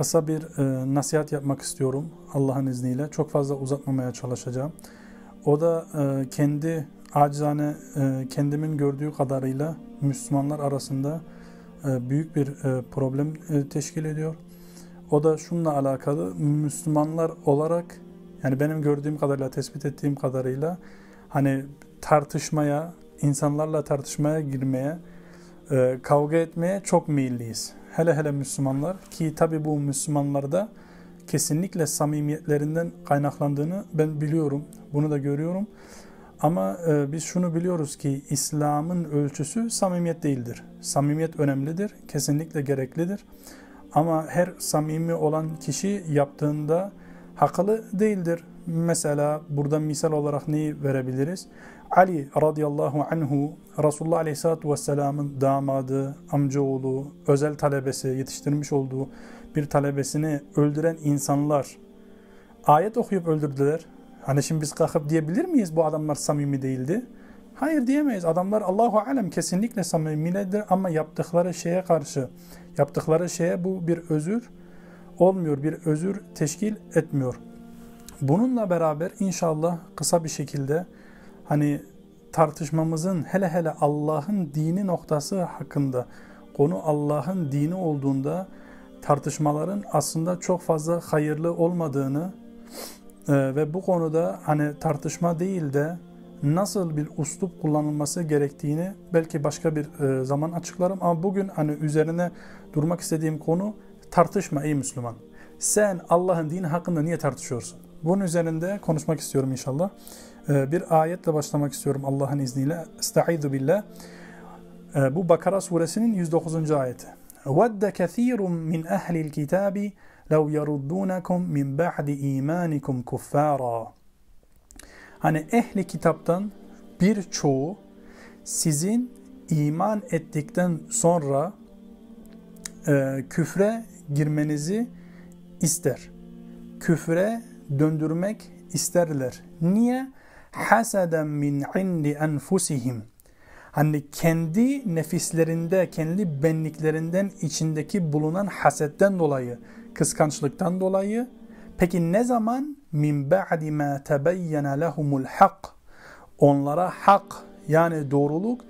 kısa bir e, nasihat yapmak istiyorum Allah'ın izniyle. Çok fazla uzatmamaya çalışacağım. O da e, kendi acizane e, kendimin gördüğü kadarıyla Müslümanlar arasında e, büyük bir e, problem e, teşkil ediyor. O da şununla alakalı Müslümanlar olarak yani benim gördüğüm kadarıyla tespit ettiğim kadarıyla hani tartışmaya, insanlarla tartışmaya girmeye, e, kavga etmeye çok meyilliyiz hele hele Müslümanlar ki tabi bu Müslümanlarda kesinlikle samimiyetlerinden kaynaklandığını ben biliyorum. Bunu da görüyorum. Ama e, biz şunu biliyoruz ki İslam'ın ölçüsü samimiyet değildir. Samimiyet önemlidir, kesinlikle gereklidir. Ama her samimi olan kişi yaptığında haklı değildir. Mesela burada misal olarak neyi verebiliriz? Ali radıyallahu anhu Resulullah aleyhissalatu vesselamın damadı, amcaoğlu, özel talebesi, yetiştirmiş olduğu bir talebesini öldüren insanlar ayet okuyup öldürdüler. Hani şimdi biz kalkıp diyebilir miyiz bu adamlar samimi değildi? Hayır diyemeyiz. Adamlar Allahu alem kesinlikle samimidir ama yaptıkları şeye karşı, yaptıkları şeye bu bir özür olmuyor, bir özür teşkil etmiyor. Bununla beraber inşallah kısa bir şekilde tartışmamızın hele hele Allah'ın dini noktası hakkında konu Allah'ın dini olduğunda tartışmaların aslında çok fazla hayırlı olmadığını e, ve bu konuda hani tartışma değil de nasıl bir uslup kullanılması gerektiğini belki başka bir e, zaman açıklarım ama bugün hani üzerine durmak istediğim konu tartışma ey Müslüman. Sen Allah'ın dini hakkında niye tartışıyorsun? Bunun üzerinde konuşmak istiyorum inşallah. Ee, bir ayetle başlamak istiyorum Allah'ın izniyle. Estaizu billah. Ee, bu Bakara suresinin 109. ayeti. وَدَّ كَثِيرٌ مِنْ أَهْلِ الْكِتَابِ لَوْ يَرُدُّونَكُمْ مِنْ بَعْدِ إِيمَانِكُمْ كُفَّارًا Hani ehli kitaptan birçoğu sizin iman ettikten sonra e, küfre girmenizi ister. Küfre döndürmek isterler. Niye? Haseden min indi enfusihim. Hani kendi nefislerinde, kendi benliklerinden içindeki bulunan hasetten dolayı, kıskançlıktan dolayı. Peki ne zaman? Min ba'di ma tebeyyene lehumul hak. Onlara hak yani doğruluk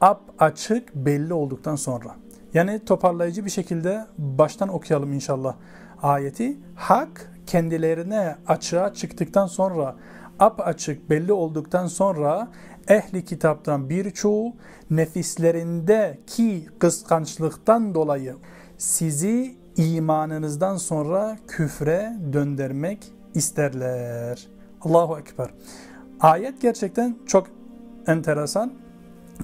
ap açık belli olduktan sonra. Yani toparlayıcı bir şekilde baştan okuyalım inşallah ayeti. Hak kendilerine açığa çıktıktan sonra ap açık belli olduktan sonra ehli kitaptan birçoğu nefislerindeki kıskançlıktan dolayı sizi imanınızdan sonra küfre döndürmek isterler. Allahu Ekber. Ayet gerçekten çok enteresan.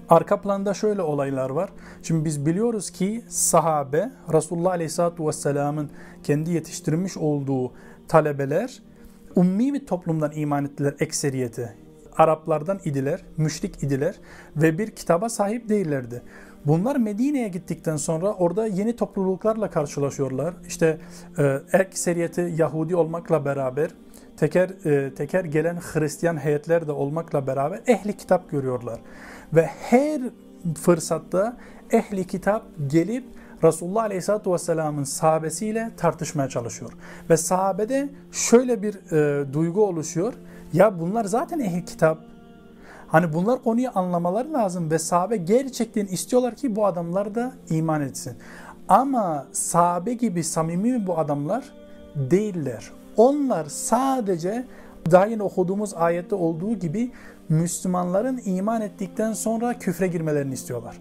Arka planda şöyle olaylar var. Şimdi biz biliyoruz ki sahabe Resulullah Aleyhisselatü Vesselam'ın kendi yetiştirmiş olduğu talebeler ummi bir toplumdan iman ettiler ekseriyeti. Araplardan idiler, müşrik idiler ve bir kitaba sahip değillerdi. Bunlar Medine'ye gittikten sonra orada yeni topluluklarla karşılaşıyorlar. İşte e, ekseriyeti Yahudi olmakla beraber teker e, teker gelen Hristiyan heyetler de olmakla beraber ehli kitap görüyorlar. Ve her fırsatta ehli kitap gelip Resulullah Aleyhisselatü Vesselam'ın sahabesiyle tartışmaya çalışıyor. Ve sahabede şöyle bir e, duygu oluşuyor. Ya bunlar zaten ehil kitap. Hani bunlar konuyu anlamaları lazım ve sahabe gerçekten istiyorlar ki bu adamlar da iman etsin. Ama sahabe gibi samimi mi bu adamlar? Değiller. Onlar sadece daha yeni okuduğumuz ayette olduğu gibi Müslümanların iman ettikten sonra küfre girmelerini istiyorlar.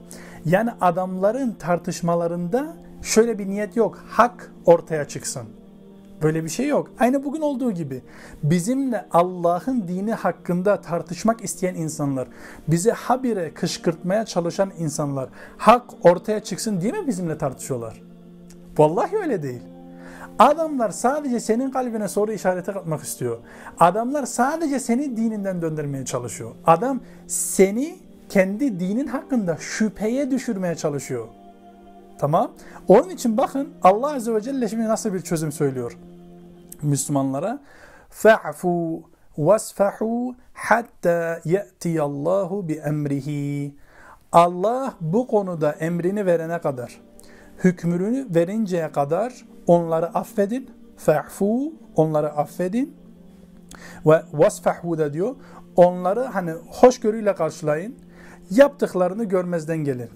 Yani adamların tartışmalarında şöyle bir niyet yok. Hak ortaya çıksın. Böyle bir şey yok. Aynı bugün olduğu gibi. Bizimle Allah'ın dini hakkında tartışmak isteyen insanlar, bizi habire kışkırtmaya çalışan insanlar, hak ortaya çıksın diye mi bizimle tartışıyorlar? Vallahi öyle değil. Adamlar sadece senin kalbine soru işareti katmak istiyor. Adamlar sadece seni dininden döndürmeye çalışıyor. Adam seni kendi dinin hakkında şüpheye düşürmeye çalışıyor. Tamam. Onun için bakın Allah Azze ve Celle şimdi nasıl bir çözüm söylüyor Müslümanlara. Fa'fu vasfahu hatta ye'tiyallahu bi emrihi. Allah bu konuda emrini verene kadar, hükmünü verinceye kadar onları affedin. Fa'fu onları affedin. Ve vasfahu da diyor onları hani hoşgörüyle karşılayın. Yaptıklarını görmezden gelin.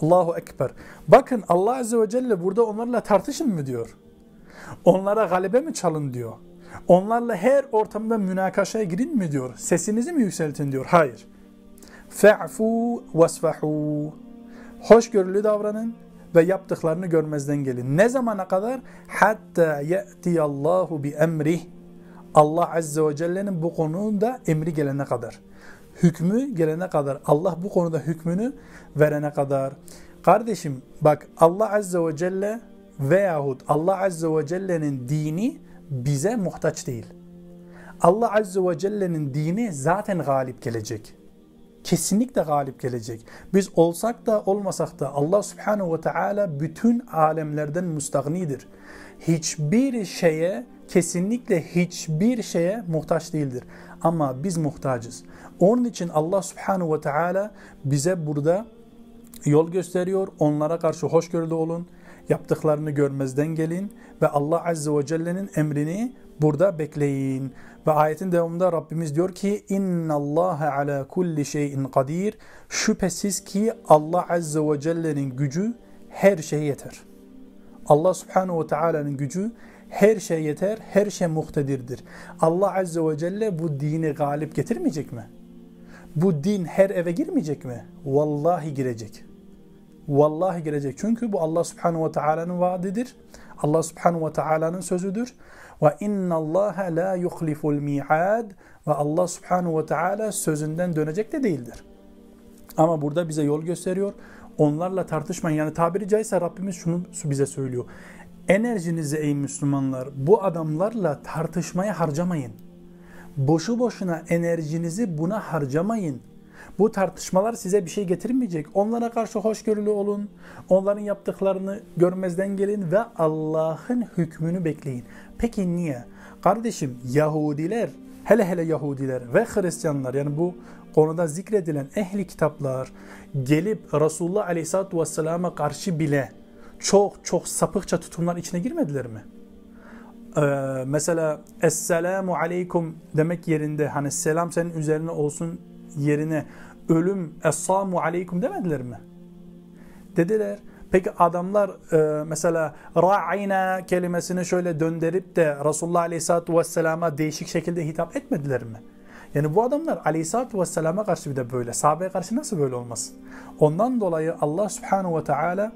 Allahu Ekber. Bakın Allah Azze ve Celle burada onlarla tartışın mı diyor. Onlara galebe mi çalın diyor. Onlarla her ortamda münakaşaya girin mi diyor. Sesinizi mi yükseltin diyor. Hayır. Fe'fu vesfahu. Hoşgörülü davranın ve yaptıklarını görmezden gelin. Ne zamana kadar? Hatta ye'tiyallahu bi emrih. Allah Azze ve Celle'nin bu konuda emri gelene kadar. Hükmü gelene kadar. Allah bu konuda hükmünü verene kadar. Kardeşim bak Allah Azze ve Celle veyahut Allah Azze ve Celle'nin dini bize muhtaç değil. Allah Azze ve Celle'nin dini zaten galip gelecek. Kesinlikle galip gelecek. Biz olsak da olmasak da Allah Subhanahu ve Teala bütün alemlerden müstagnidir. Hiçbir şeye kesinlikle hiçbir şeye muhtaç değildir. Ama biz muhtacız. Onun için Allah Subhanahu ve Teala bize burada yol gösteriyor. Onlara karşı hoşgörülü olun. Yaptıklarını görmezden gelin ve Allah Azze ve Celle'nin emrini burada bekleyin. Ve ayetin devamında Rabbimiz diyor ki İnna Allah ala kulli şeyin kadir. Şüphesiz ki Allah Azze ve Celle'nin gücü her şeye yeter. Allah Subhanahu ve Taala'nın gücü her şey yeter, her şey muhtedirdir. Allah Azze ve Celle bu dini galip getirmeyecek mi? Bu din her eve girmeyecek mi? Vallahi girecek. Vallahi girecek. Çünkü bu Allah Subhanahu ve Taala'nın vaadidir. Allah Subhanahu ve Taala'nın sözüdür. Ve inna Allah la yuhliful mi'ad ve Allah Subhanahu ve Taala sözünden dönecek de değildir. Ama burada bize yol gösteriyor. Onlarla tartışmayın. Yani tabiri caizse Rabbimiz şunu bize söylüyor. Enerjinizi ey Müslümanlar bu adamlarla tartışmaya harcamayın. Boşu boşuna enerjinizi buna harcamayın. Bu tartışmalar size bir şey getirmeyecek. Onlara karşı hoşgörülü olun. Onların yaptıklarını görmezden gelin ve Allah'ın hükmünü bekleyin. Peki niye? Kardeşim Yahudiler, hele hele Yahudiler ve Hristiyanlar yani bu konuda zikredilen ehli kitaplar gelip Resulullah Aleyhisselatü Vesselam'a karşı bile çok çok sapıkça tutumlar içine girmediler mi? Ee, mesela Esselamu Aleyküm demek yerinde hani selam senin üzerine olsun yerine ölüm Essamu Aleyküm demediler mi? Dediler. Peki adamlar e, mesela ra'ina kelimesini şöyle döndürüp de Resulullah Aleyhisselatü Vesselam'a değişik şekilde hitap etmediler mi? Yani bu adamlar Aleyhisselatü Vesselam'a karşı bir de böyle. Sahabeye karşı nasıl böyle olmasın? Ondan dolayı Allah Subhanahu ve Teala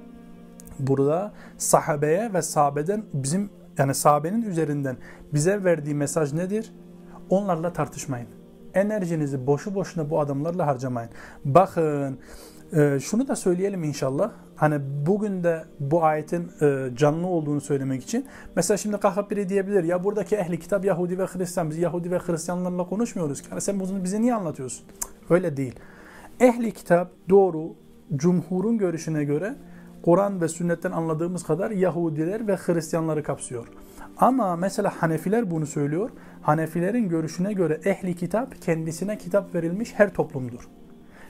burada sahabeye ve sahabeden bizim yani sahabenin üzerinden bize verdiği mesaj nedir? Onlarla tartışmayın. Enerjinizi boşu boşuna bu adamlarla harcamayın. Bakın e, şunu da söyleyelim inşallah. Hani bugün de bu ayetin e, canlı olduğunu söylemek için. Mesela şimdi kalkıp biri diyebilir ya buradaki ehli kitap Yahudi ve Hristiyan. Biz Yahudi ve Hristiyanlarla konuşmuyoruz. Yani sen bunu bize niye anlatıyorsun? Öyle değil. Ehli kitap doğru cumhurun görüşüne göre Kur'an ve sünnetten anladığımız kadar Yahudiler ve Hristiyanları kapsıyor. Ama mesela Hanefiler bunu söylüyor. Hanefilerin görüşüne göre ehli kitap kendisine kitap verilmiş her toplumdur.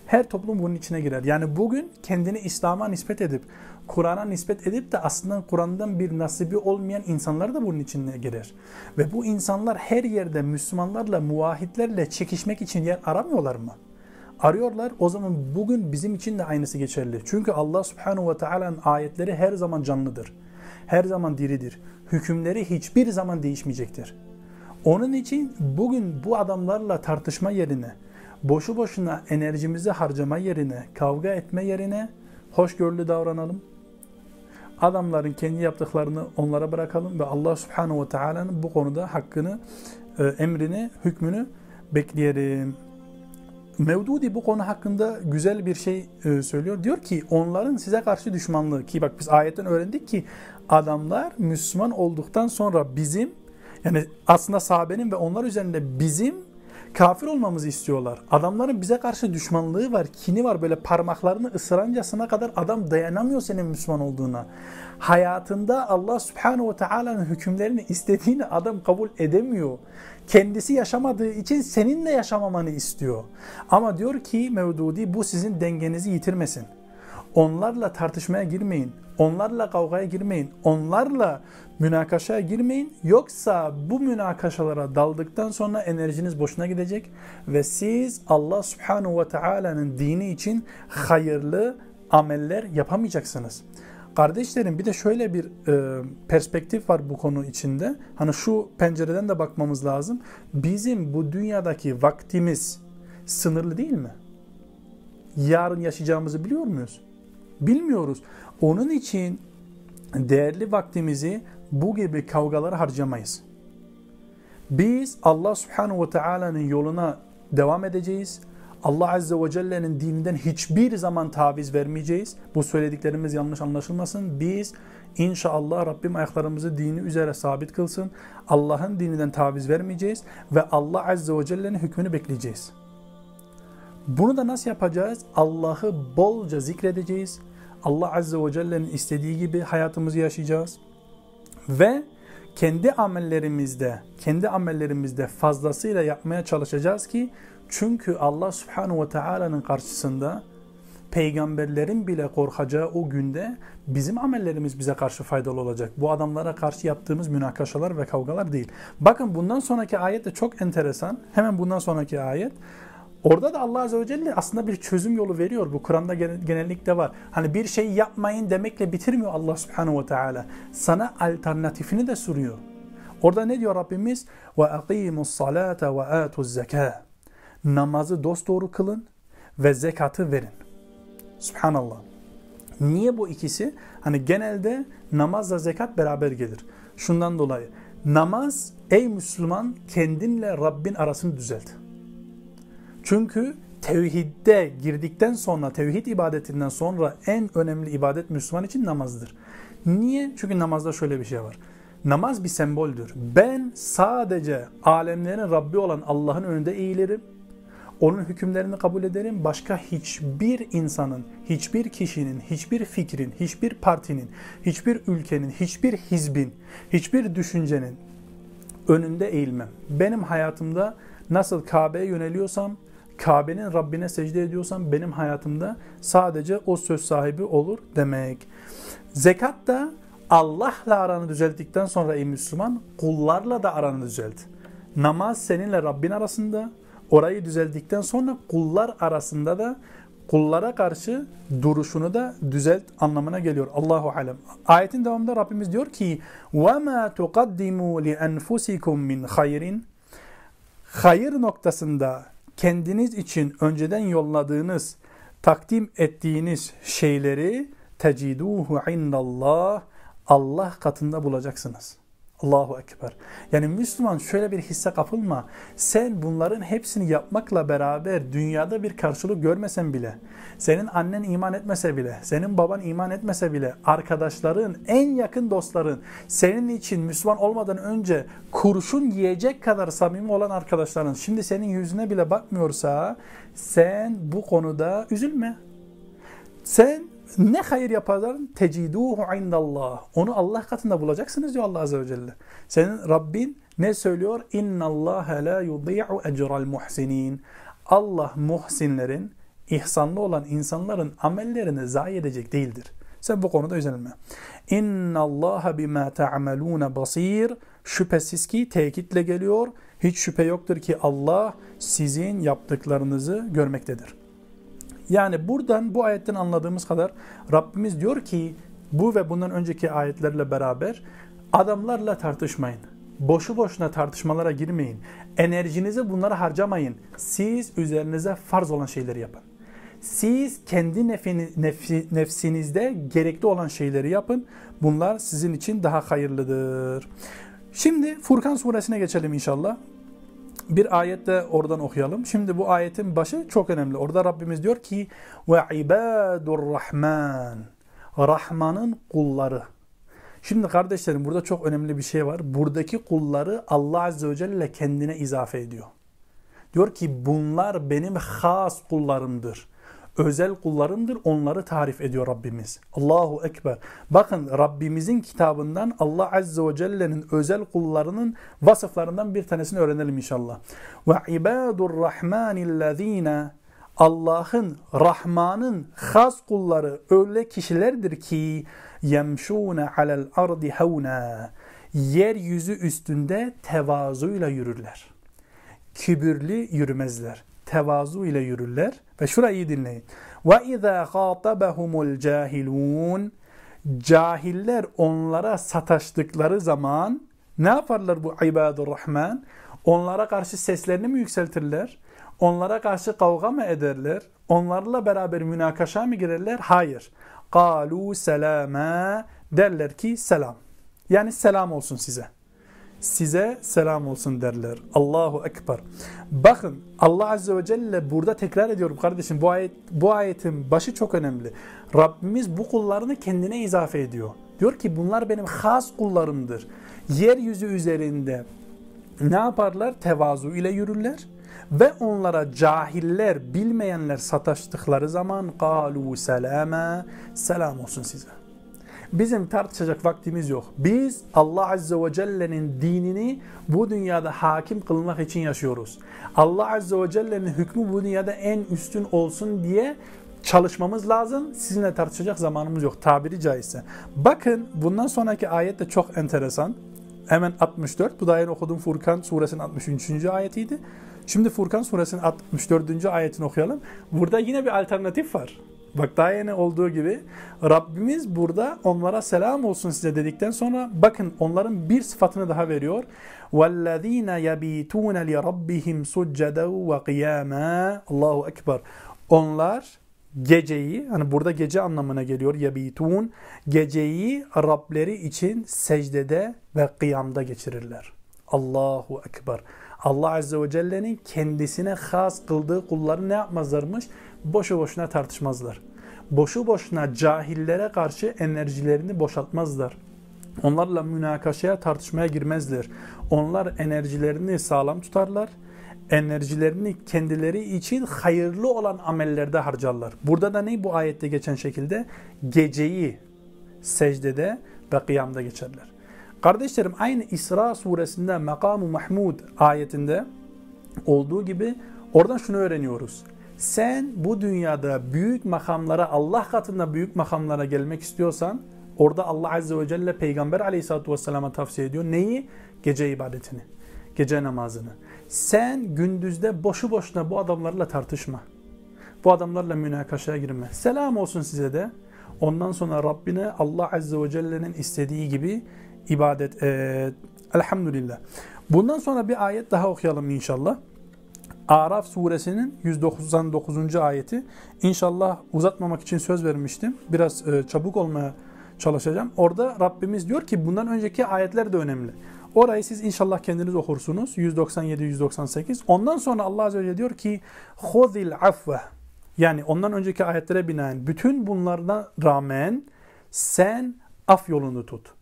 Her toplum bunun içine girer. Yani bugün kendini İslam'a nispet edip, Kur'an'a nispet edip de aslında Kur'an'dan bir nasibi olmayan insanlar da bunun içine girer. Ve bu insanlar her yerde Müslümanlarla, muvahitlerle çekişmek için yer aramıyorlar mı? Arıyorlar. O zaman bugün bizim için de aynısı geçerli. Çünkü Allah Subhanahu ve Taala'nın ayetleri her zaman canlıdır. Her zaman diridir. Hükümleri hiçbir zaman değişmeyecektir. Onun için bugün bu adamlarla tartışma yerine, boşu boşuna enerjimizi harcama yerine, kavga etme yerine hoşgörülü davranalım. Adamların kendi yaptıklarını onlara bırakalım ve Allah Subhanahu ve Taala'nın bu konuda hakkını, e, emrini, hükmünü bekleyelim. Mevdudi bu konu hakkında güzel bir şey e, söylüyor. Diyor ki onların size karşı düşmanlığı ki bak biz ayetten öğrendik ki adamlar Müslüman olduktan sonra bizim yani aslında sahabenin ve onlar üzerinde bizim kafir olmamızı istiyorlar. Adamların bize karşı düşmanlığı var, kini var. Böyle parmaklarını ısırancasına kadar adam dayanamıyor senin Müslüman olduğuna. Hayatında Allah subhanahu ve teala'nın hükümlerini istediğini adam kabul edemiyor. Kendisi yaşamadığı için seninle yaşamamanı istiyor. Ama diyor ki Mevdudi bu sizin dengenizi yitirmesin. Onlarla tartışmaya girmeyin. Onlarla kavgaya girmeyin. Onlarla münakaşaya girmeyin. Yoksa bu münakaşalara daldıktan sonra enerjiniz boşuna gidecek ve siz Allah Subhanahu ve Taala'nın dini için hayırlı ameller yapamayacaksınız. Kardeşlerim bir de şöyle bir e, perspektif var bu konu içinde. Hani şu pencereden de bakmamız lazım. Bizim bu dünyadaki vaktimiz sınırlı değil mi? Yarın yaşayacağımızı biliyor muyuz? Bilmiyoruz. Onun için değerli vaktimizi bu gibi kavgalara harcamayız. Biz Allah Subhanahu ve Taala'nın yoluna devam edeceğiz. Allah Azze ve Celle'nin dininden hiçbir zaman taviz vermeyeceğiz. Bu söylediklerimiz yanlış anlaşılmasın. Biz inşallah Rabbim ayaklarımızı dini üzere sabit kılsın. Allah'ın dininden taviz vermeyeceğiz ve Allah Azze ve Celle'nin hükmünü bekleyeceğiz. Bunu da nasıl yapacağız? Allah'ı bolca zikredeceğiz. Allah Azze ve Celle'nin istediği gibi hayatımızı yaşayacağız. Ve kendi amellerimizde, kendi amellerimizde fazlasıyla yapmaya çalışacağız ki çünkü Allah Subhanahu ve Taala'nın karşısında peygamberlerin bile korkacağı o günde bizim amellerimiz bize karşı faydalı olacak. Bu adamlara karşı yaptığımız münakaşalar ve kavgalar değil. Bakın bundan sonraki ayet de çok enteresan. Hemen bundan sonraki ayet. Orada da Allah Azze ve Celle aslında bir çözüm yolu veriyor. Bu Kur'an'da genellikle var. Hani bir şey yapmayın demekle bitirmiyor Allah Subhanahu ve Teala. Sana alternatifini de soruyor. Orada ne diyor Rabbimiz? Ve aqimus salate ve atuz zekâ. Namazı dosdoğru kılın ve zekatı verin. Subhanallah. Niye bu ikisi? Hani genelde namazla zekat beraber gelir. Şundan dolayı. Namaz ey Müslüman kendinle Rabbin arasını düzelt. Çünkü tevhidde girdikten sonra, tevhid ibadetinden sonra en önemli ibadet Müslüman için namazdır. Niye? Çünkü namazda şöyle bir şey var. Namaz bir semboldür. Ben sadece alemlerin Rabbi olan Allah'ın önünde eğilirim. Onun hükümlerini kabul ederim. Başka hiçbir insanın, hiçbir kişinin, hiçbir fikrin, hiçbir partinin, hiçbir ülkenin, hiçbir hizbin, hiçbir düşüncenin önünde eğilmem. Benim hayatımda nasıl Kabe'ye yöneliyorsam, Kabe'nin Rabbine secde ediyorsam benim hayatımda sadece o söz sahibi olur demek. Zekat da Allah'la aranı düzelttikten sonra ey Müslüman kullarla da aranı düzelt. Namaz seninle Rabbin arasında. Orayı düzelttikten sonra kullar arasında da kullara karşı duruşunu da düzelt anlamına geliyor. Allahu alem. Ayetin devamında Rabbimiz diyor ki: "Ve ma tuqaddimu li enfusikum min hayrin" Hayır noktasında kendiniz için önceden yolladığınız, takdim ettiğiniz şeyleri teciduhu indallah Allah katında bulacaksınız. Allahu Ekber. Yani Müslüman şöyle bir hisse kapılma. Sen bunların hepsini yapmakla beraber dünyada bir karşılık görmesen bile, senin annen iman etmese bile, senin baban iman etmese bile, arkadaşların, en yakın dostların, senin için Müslüman olmadan önce kurşun yiyecek kadar samimi olan arkadaşların, şimdi senin yüzüne bile bakmıyorsa, sen bu konuda üzülme. Sen ne hayır yaparlar? Teciduhu indallah. Onu Allah katında bulacaksınız diyor Allah Azze ve Celle. Senin Rabbin ne söylüyor? İnnallâhe la yudî'u ecral muhsinin. Allah muhsinlerin, ihsanlı olan insanların amellerini zayi edecek değildir. Sen bu konuda üzülme. İnna Allah bima ta'malun basir. Şüphesiz ki tekitle geliyor. Hiç şüphe yoktur ki Allah sizin yaptıklarınızı görmektedir. Yani buradan bu ayetten anladığımız kadar Rabbimiz diyor ki bu ve bundan önceki ayetlerle beraber adamlarla tartışmayın. Boşu boşuna tartışmalara girmeyin. Enerjinizi bunlara harcamayın. Siz üzerinize farz olan şeyleri yapın. Siz kendi nefini, nefsi, nefsinizde gerekli olan şeyleri yapın. Bunlar sizin için daha hayırlıdır. Şimdi Furkan suresine geçelim inşallah. Bir ayette oradan okuyalım. Şimdi bu ayetin başı çok önemli. Orada Rabbimiz diyor ki ve ibadur rahman. Rahman'ın kulları. Şimdi kardeşlerim burada çok önemli bir şey var. Buradaki kulları Allah Azze ve Celle kendine izafe ediyor. Diyor ki bunlar benim has kullarımdır. Özel kullarımdır. Onları tarif ediyor Rabbimiz. Allahu Ekber. Bakın Rabbimizin kitabından Allah Azze ve Celle'nin özel kullarının vasıflarından bir tanesini öğrenelim inşallah. Ve ibadur rahmanillezine Allah'ın, Rahman'ın has kulları öyle kişilerdir ki yemşûne alel ardi havna yeryüzü üstünde tevazuyla yürürler. Kibirli yürümezler. Tevazu ile yürürler. Ve şurayı dinleyin. Ve izâ khâtabehumul cahilûn Cahiller onlara sataştıkları zaman ne yaparlar bu ibadur rahman? Onlara karşı seslerini mi yükseltirler? Onlara karşı kavga mı ederler? Onlarla beraber münakaşa mı girerler? Hayır. Kalu selama derler ki selam. Yani selam olsun size. Size selam olsun derler. Allahu Ekber. Bakın Allah Azze ve Celle burada tekrar ediyorum kardeşim bu ayet bu ayetin başı çok önemli. Rabbimiz bu kullarını kendine izafe ediyor. Diyor ki bunlar benim has kullarımdır. Yeryüzü üzerinde ne yaparlar? Tevazu ile yürürler ve onlara cahiller, bilmeyenler sataştıkları zaman kalu selama selam olsun size. Bizim tartışacak vaktimiz yok. Biz Allah Azze ve Celle'nin dinini bu dünyada hakim kılmak için yaşıyoruz. Allah Azze ve Celle'nin hükmü bu dünyada en üstün olsun diye çalışmamız lazım. Sizinle tartışacak zamanımız yok tabiri caizse. Bakın bundan sonraki ayet de çok enteresan. Hemen 64. Bu da yeni okuduğum Furkan suresinin 63. ayetiydi. Şimdi Furkan suresinin 64. ayetini okuyalım. Burada yine bir alternatif var. Bak daha yeni olduğu gibi Rabbimiz burada onlara selam olsun size dedikten sonra bakın onların bir sıfatını daha veriyor. وَالَّذ۪ينَ يَب۪يتُونَ لِرَبِّهِمْ سُجَّدًا وَقِيَامًا Allahu Ekber. Onlar geceyi, hani burada gece anlamına geliyor yebitun, geceyi Rableri için secdede ve kıyamda geçirirler. Allahu Ekber. Allah Azze ve Celle'nin kendisine has kıldığı kulları ne yapmazlarmış? Boşu boşuna tartışmazlar. Boşu boşuna cahillere karşı enerjilerini boşaltmazlar. Onlarla münakaşaya, tartışmaya girmezler. Onlar enerjilerini sağlam tutarlar. Enerjilerini kendileri için hayırlı olan amellerde harcarlar. Burada da ne bu ayette geçen şekilde? Geceyi secdede ve kıyamda geçerler. Kardeşlerim aynı İsra suresinde Makamu Mahmud ayetinde olduğu gibi oradan şunu öğreniyoruz. Sen bu dünyada büyük makamlara, Allah katında büyük makamlara gelmek istiyorsan orada Allah Azze ve Celle Peygamber Aleyhisselatü Vesselam'a tavsiye ediyor. Neyi? Gece ibadetini, gece namazını. Sen gündüzde boşu boşuna bu adamlarla tartışma. Bu adamlarla münakaşaya girme. Selam olsun size de. Ondan sonra Rabbine Allah Azze ve Celle'nin istediği gibi ibadet et. Elhamdülillah. Bundan sonra bir ayet daha okuyalım inşallah. Araf suresinin 199. ayeti. İnşallah uzatmamak için söz vermiştim. Biraz e, çabuk olmaya çalışacağım. Orada Rabbimiz diyor ki bundan önceki ayetler de önemli. Orayı siz inşallah kendiniz okursunuz. 197-198. Ondan sonra Allah Azze ve Celle diyor ki خُذِ الْعَفْوَ Yani ondan önceki ayetlere binaen bütün bunlardan rağmen sen af yolunu tut.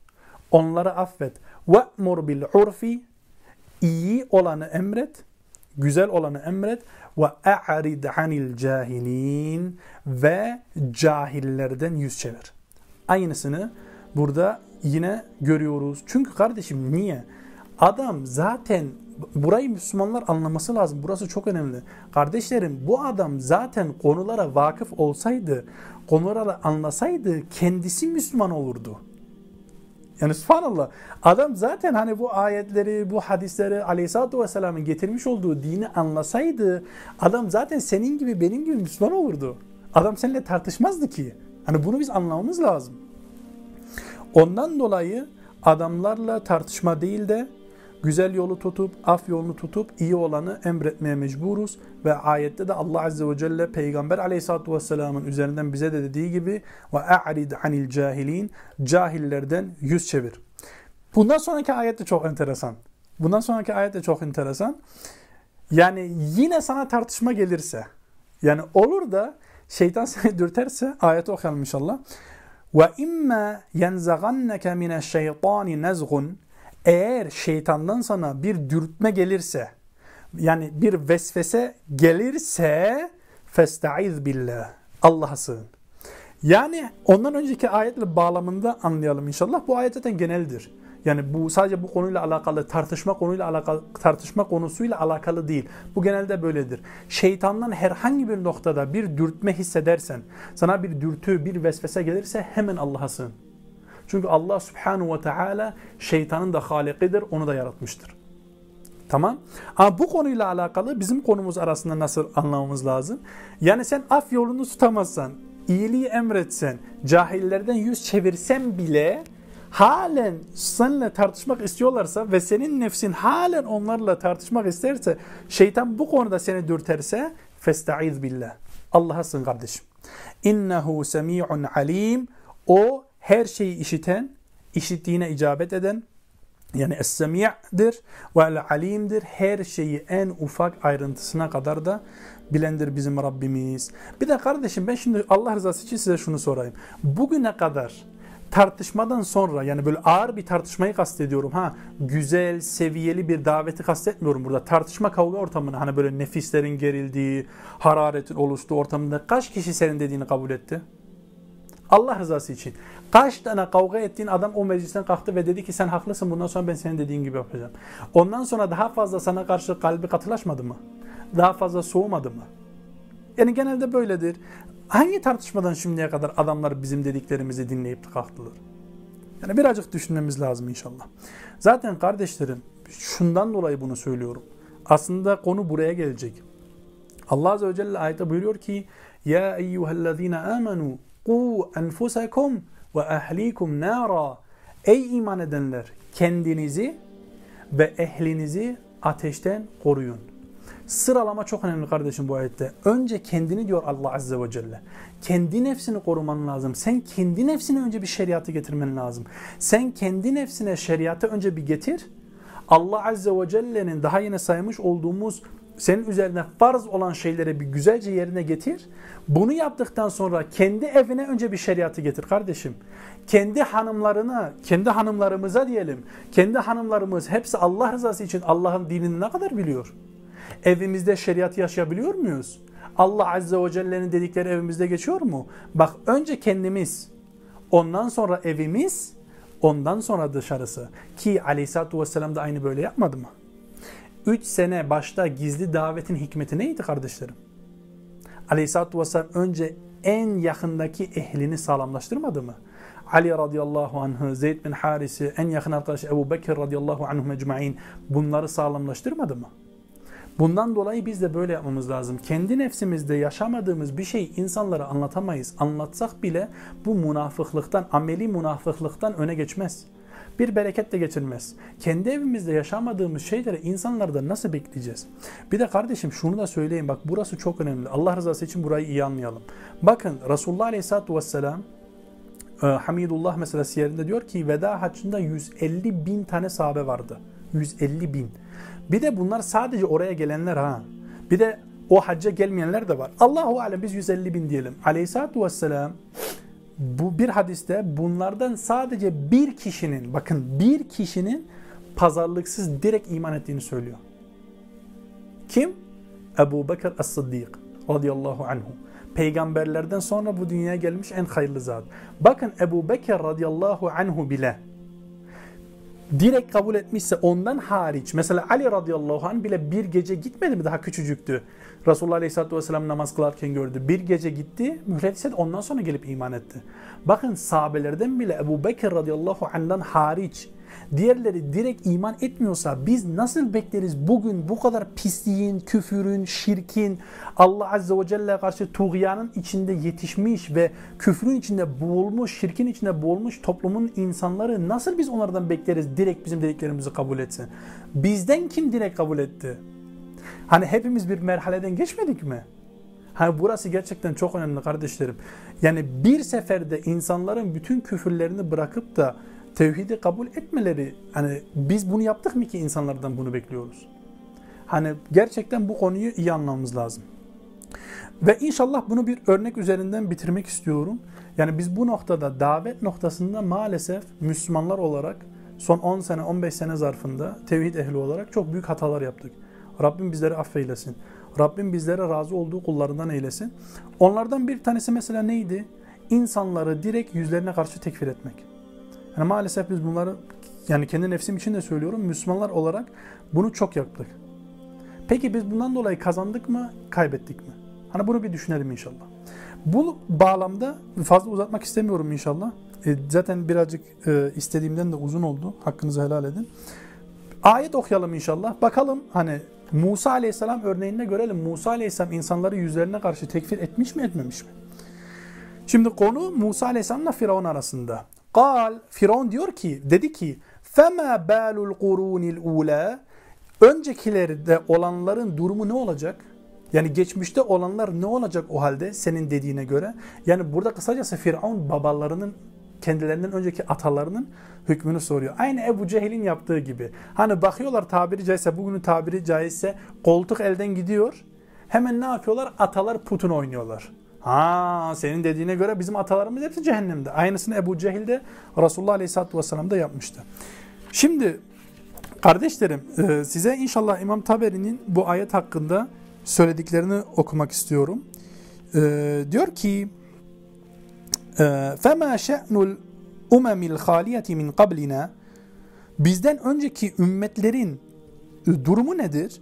Onları affet. وَأْمُرْ بِالْعُرْفِ iyi olanı emret, güzel olanı emret ve a'rid anil cahilin ve cahillerden yüz çevir. Aynısını burada yine görüyoruz. Çünkü kardeşim niye? Adam zaten burayı Müslümanlar anlaması lazım. Burası çok önemli. Kardeşlerim bu adam zaten konulara vakıf olsaydı, konuları anlasaydı kendisi Müslüman olurdu. Yani subhanallah adam zaten hani bu ayetleri, bu hadisleri aleyhissalatü vesselamın getirmiş olduğu dini anlasaydı adam zaten senin gibi benim gibi Müslüman olurdu. Adam seninle tartışmazdı ki. Hani bunu biz anlamamız lazım. Ondan dolayı adamlarla tartışma değil de güzel yolu tutup, af yolunu tutup iyi olanı emretmeye mecburuz. Ve ayette de Allah Azze ve Celle Peygamber Aleyhisselatü Vesselam'ın üzerinden bize de dediği gibi ve a'rid anil cahilin cahillerden yüz çevir. Bundan sonraki ayet de çok enteresan. Bundan sonraki ayet de çok enteresan. Yani yine sana tartışma gelirse yani olur da şeytan seni dürterse ayeti okuyalım inşallah. Ve imma yenzaganneke mineşşeytani nezgun eğer şeytandan sana bir dürtme gelirse yani bir vesvese gelirse festaiz billah. Allah'a sığın. Yani ondan önceki ayetle bağlamında anlayalım inşallah. Bu ayet zaten geneldir. Yani bu sadece bu konuyla alakalı, tartışma konuyla alakalı, tartışma konusuyla alakalı değil. Bu genelde böyledir. Şeytandan herhangi bir noktada bir dürtme hissedersen, sana bir dürtü, bir vesvese gelirse hemen Allah'a sığın. Çünkü Allah subhanahu ve teala şeytanın da halikidir, onu da yaratmıştır. Tamam. Ama bu konuyla alakalı bizim konumuz arasında nasıl anlamamız lazım? Yani sen af yolunu tutamazsan, iyiliği emretsen, cahillerden yüz çevirsen bile halen seninle tartışmak istiyorlarsa ve senin nefsin halen onlarla tartışmak isterse şeytan bu konuda seni dürterse festaiz billah. Allah'a sığın kardeşim. İnnehu semi'un alim. O her şeyi işiten, işittiğine icabet eden, yani es-semi'dir ve el-alimdir. Her şeyi en ufak ayrıntısına kadar da bilendir bizim Rabbimiz. Bir de kardeşim ben şimdi Allah rızası için size şunu sorayım. Bugüne kadar tartışmadan sonra yani böyle ağır bir tartışmayı kastediyorum ha güzel seviyeli bir daveti kastetmiyorum burada tartışma kavga ortamını hani böyle nefislerin gerildiği hararetin oluştuğu ortamında kaç kişi senin dediğini kabul etti? Allah rızası için. Kaç tane kavga ettiğin adam o meclisten kalktı ve dedi ki sen haklısın bundan sonra ben senin dediğin gibi yapacağım. Ondan sonra daha fazla sana karşı kalbi katılaşmadı mı? Daha fazla soğumadı mı? Yani genelde böyledir. Hangi tartışmadan şimdiye kadar adamlar bizim dediklerimizi dinleyip kalktılar? Yani birazcık düşünmemiz lazım inşallah. Zaten kardeşlerim şundan dolayı bunu söylüyorum. Aslında konu buraya gelecek. Allah Azze ve Celle ayette buyuruyor ki Ya eyyühellezine amenu Enfusekum ve ehlikum nara. Ey iman edenler kendinizi ve ehlinizi ateşten koruyun. Sıralama çok önemli kardeşim bu ayette. Önce kendini diyor Allah Azze ve Celle. Kendi nefsini koruman lazım. Sen kendi nefsine önce bir şeriatı getirmen lazım. Sen kendi nefsine şeriatı önce bir getir. Allah Azze ve Celle'nin daha yine saymış olduğumuz senin üzerine farz olan şeyleri bir güzelce yerine getir. Bunu yaptıktan sonra kendi evine önce bir şeriatı getir kardeşim. Kendi hanımlarına, kendi hanımlarımıza diyelim. Kendi hanımlarımız hepsi Allah rızası için Allah'ın dinini ne kadar biliyor? Evimizde şeriatı yaşayabiliyor muyuz? Allah Azze ve Celle'nin dedikleri evimizde geçiyor mu? Bak önce kendimiz, ondan sonra evimiz, ondan sonra dışarısı. Ki Aleyhisselatü Vesselam da aynı böyle yapmadı mı? 3 sene başta gizli davetin hikmeti neydi kardeşlerim? Aleyhisselatü Vesselam önce en yakındaki ehlini sağlamlaştırmadı mı? Ali radıyallahu anh, Zeyd bin Haris'i, en yakın arkadaşı Ebu Bekir radıyallahu anhu mecmain bunları sağlamlaştırmadı mı? Bundan dolayı biz de böyle yapmamız lazım. Kendi nefsimizde yaşamadığımız bir şeyi insanlara anlatamayız. Anlatsak bile bu münafıklıktan, ameli münafıklıktan öne geçmez bir bereket de getirmez. Kendi evimizde yaşamadığımız şeyleri insanlardan nasıl bekleyeceğiz? Bir de kardeşim şunu da söyleyeyim bak burası çok önemli. Allah rızası için burayı iyi anlayalım. Bakın Resulullah Aleyhisselatü Vesselam e, Hamidullah mesela siyerinde diyor ki veda haccında 150 bin tane sahabe vardı. 150 bin. Bir de bunlar sadece oraya gelenler ha. Bir de o hacca gelmeyenler de var. Allahu alem biz 150 bin diyelim. Aleyhisselatü Vesselam bu bir hadiste bunlardan sadece bir kişinin bakın bir kişinin pazarlıksız direkt iman ettiğini söylüyor. Kim? Ebu Bekir As-Sıddık radıyallahu anhu. Peygamberlerden sonra bu dünyaya gelmiş en hayırlı zat. Bakın Ebu Bekir radıyallahu anhu bile direkt kabul etmişse ondan hariç mesela Ali radıyallahu anh bile bir gece gitmedi mi daha küçücüktü. Resulullah aleyhisselatü vesselam namaz kılarken gördü. Bir gece gitti mühlet istedi ondan sonra gelip iman etti. Bakın sahabelerden bile Ebu Bekir radıyallahu anh'dan hariç diğerleri direkt iman etmiyorsa biz nasıl bekleriz bugün bu kadar pisliğin, küfürün, şirkin, Allah Azze ve Celle'ye karşı tuğyanın içinde yetişmiş ve küfrün içinde boğulmuş, şirkin içinde boğulmuş toplumun insanları nasıl biz onlardan bekleriz direkt bizim dediklerimizi kabul etsin? Bizden kim direkt kabul etti? Hani hepimiz bir merhaleden geçmedik mi? Hani burası gerçekten çok önemli kardeşlerim. Yani bir seferde insanların bütün küfürlerini bırakıp da tevhidi kabul etmeleri hani biz bunu yaptık mı ki insanlardan bunu bekliyoruz? Hani gerçekten bu konuyu iyi anlamamız lazım. Ve inşallah bunu bir örnek üzerinden bitirmek istiyorum. Yani biz bu noktada davet noktasında maalesef Müslümanlar olarak son 10 sene 15 sene zarfında tevhid ehli olarak çok büyük hatalar yaptık. Rabbim bizleri affeylesin. Rabbim bizlere razı olduğu kullarından eylesin. Onlardan bir tanesi mesela neydi? İnsanları direkt yüzlerine karşı tekfir etmek. Yani maalesef biz bunları yani kendi nefsim için de söylüyorum Müslümanlar olarak bunu çok yaptık. Peki biz bundan dolayı kazandık mı, kaybettik mi? Hani bunu bir düşünelim inşallah. Bu bağlamda fazla uzatmak istemiyorum inşallah. E, zaten birazcık e, istediğimden de uzun oldu. Hakkınızı helal edin. Ayet okuyalım inşallah. Bakalım hani Musa Aleyhisselam örneğinde görelim. Musa Aleyhisselam insanları yüzlerine karşı tekfir etmiş mi etmemiş mi? Şimdi konu Musa Aleyhisselamla Firavun arasında. Kal, Firavun diyor ki, dedi ki فَمَا بَالُ الْقُرُونِ الْعُولَى Öncekilerde olanların durumu ne olacak? Yani geçmişte olanlar ne olacak o halde senin dediğine göre? Yani burada kısacası Firavun babalarının kendilerinden önceki atalarının hükmünü soruyor. Aynı Ebu Cehil'in yaptığı gibi. Hani bakıyorlar tabiri caizse bugünün tabiri caizse koltuk elden gidiyor. Hemen ne yapıyorlar? Atalar putun oynuyorlar. Ha senin dediğine göre bizim atalarımız hepsi cehennemde. Aynısını Ebu Cehil de Resulullah Aleyhisselatü Vesselam da yapmıştı. Şimdi kardeşlerim e, size inşallah İmam Taberi'nin bu ayet hakkında söylediklerini okumak istiyorum. Ee, diyor ki فَمَا شَأْنُ الْاُمَمِ الْخَالِيَةِ مِنْ قَبْلِنَا Bizden önceki ümmetlerin durumu nedir?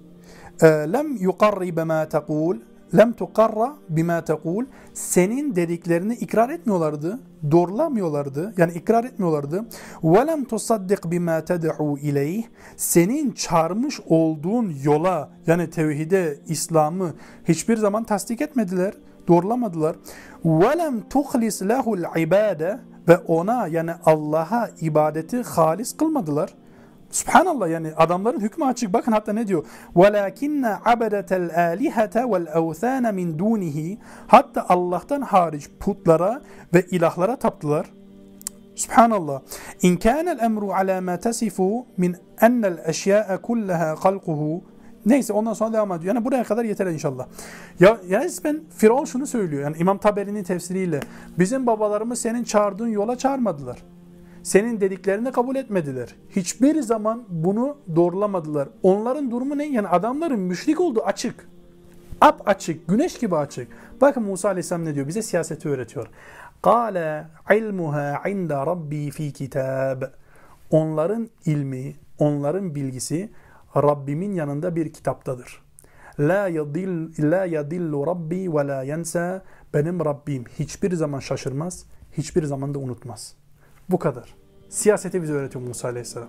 lem yuqarrib ma taqul lem tuqarra bima taqul senin dediklerini ikrar etmiyorlardı doğrulamıyorlardı yani ikrar etmiyorlardı. Ve lem tusaddik bima ted'u ileyh. Senin çağırmış olduğun yola yani tevhide İslam'ı hiçbir zaman tasdik etmediler doğrulamadılar. Ve lem tuhlis lehul ibade. Ve ona yani Allah'a ibadeti halis kılmadılar Subhanallah yani adamların hükmü açık. Bakın hatta ne diyor? وَلَاكِنَّ عَبَدَةَ الْآلِهَةَ وَالْاَوْثَانَ مِنْ دُونِهِ Hatta Allah'tan hariç putlara ve ilahlara taptılar. Subhanallah. İn kânel emru alâ mâ tesifu min ennel eşyâ'e kullaha halquhu Neyse ondan sonra devam ediyor. Yani buraya kadar yeter inşallah. Ya yani ben Firavun şunu söylüyor. Yani İmam Taberi'nin tefsiriyle bizim babalarımız senin çağırdığın yola çağırmadılar. Senin dediklerini kabul etmediler. Hiçbir zaman bunu doğrulamadılar. Onların durumu ne? Yani adamların müşrik olduğu açık. Ap açık, güneş gibi açık. Bakın Musa Aleyhisselam ne diyor? Bize siyaseti öğretiyor. Kale ilmuha inda rabbi fi kitab. Onların ilmi, onların bilgisi Rabbimin yanında bir kitaptadır. La yadil la yadillu rabbi ve la yensa. Benim Rabbim hiçbir zaman şaşırmaz, hiçbir zaman da unutmaz. Bu kadar. Siyaseti bize öğretiyor Musa Aleyhisselam.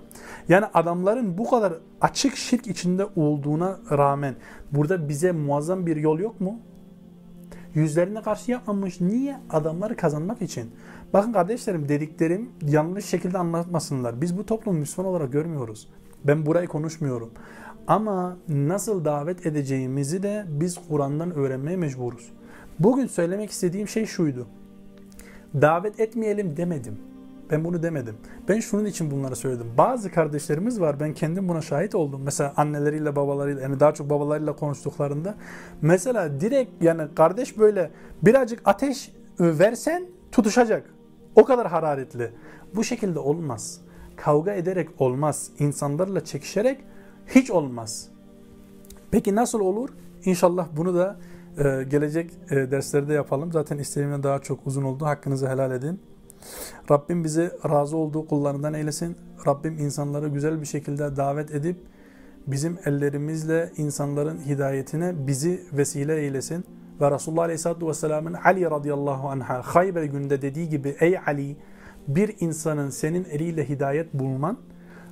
Yani adamların bu kadar açık şirk içinde olduğuna rağmen burada bize muazzam bir yol yok mu? Yüzlerine karşı yapmamış. Niye? Adamları kazanmak için. Bakın kardeşlerim dediklerim yanlış şekilde anlatmasınlar. Biz bu toplumu Müslüman olarak görmüyoruz. Ben burayı konuşmuyorum. Ama nasıl davet edeceğimizi de biz Kur'an'dan öğrenmeye mecburuz. Bugün söylemek istediğim şey şuydu. Davet etmeyelim demedim. Ben bunu demedim. Ben şunun için bunları söyledim. Bazı kardeşlerimiz var ben kendim buna şahit oldum. Mesela anneleriyle babalarıyla yani daha çok babalarıyla konuştuklarında. Mesela direkt yani kardeş böyle birazcık ateş versen tutuşacak. O kadar hararetli. Bu şekilde olmaz. Kavga ederek olmaz. İnsanlarla çekişerek hiç olmaz. Peki nasıl olur? İnşallah bunu da e, gelecek e, derslerde yapalım. Zaten isteğimden daha çok uzun oldu. Hakkınızı helal edin. Rabbim bizi razı olduğu kullarından eylesin. Rabbim insanları güzel bir şekilde davet edip bizim ellerimizle insanların hidayetine bizi vesile eylesin. Ve Resulullah Aleyhisselatü Vesselam'ın Ali radıyallahu anh'a Hayber günde dediği gibi ey Ali bir insanın senin eliyle hidayet bulman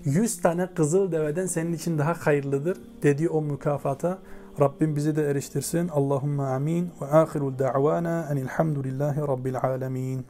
100 tane kızıl deveden senin için daha hayırlıdır dediği o mükafata Rabbim bizi de eriştirsin. Allahümme amin ve ahirul da'vana enilhamdülillahi rabbil alemin.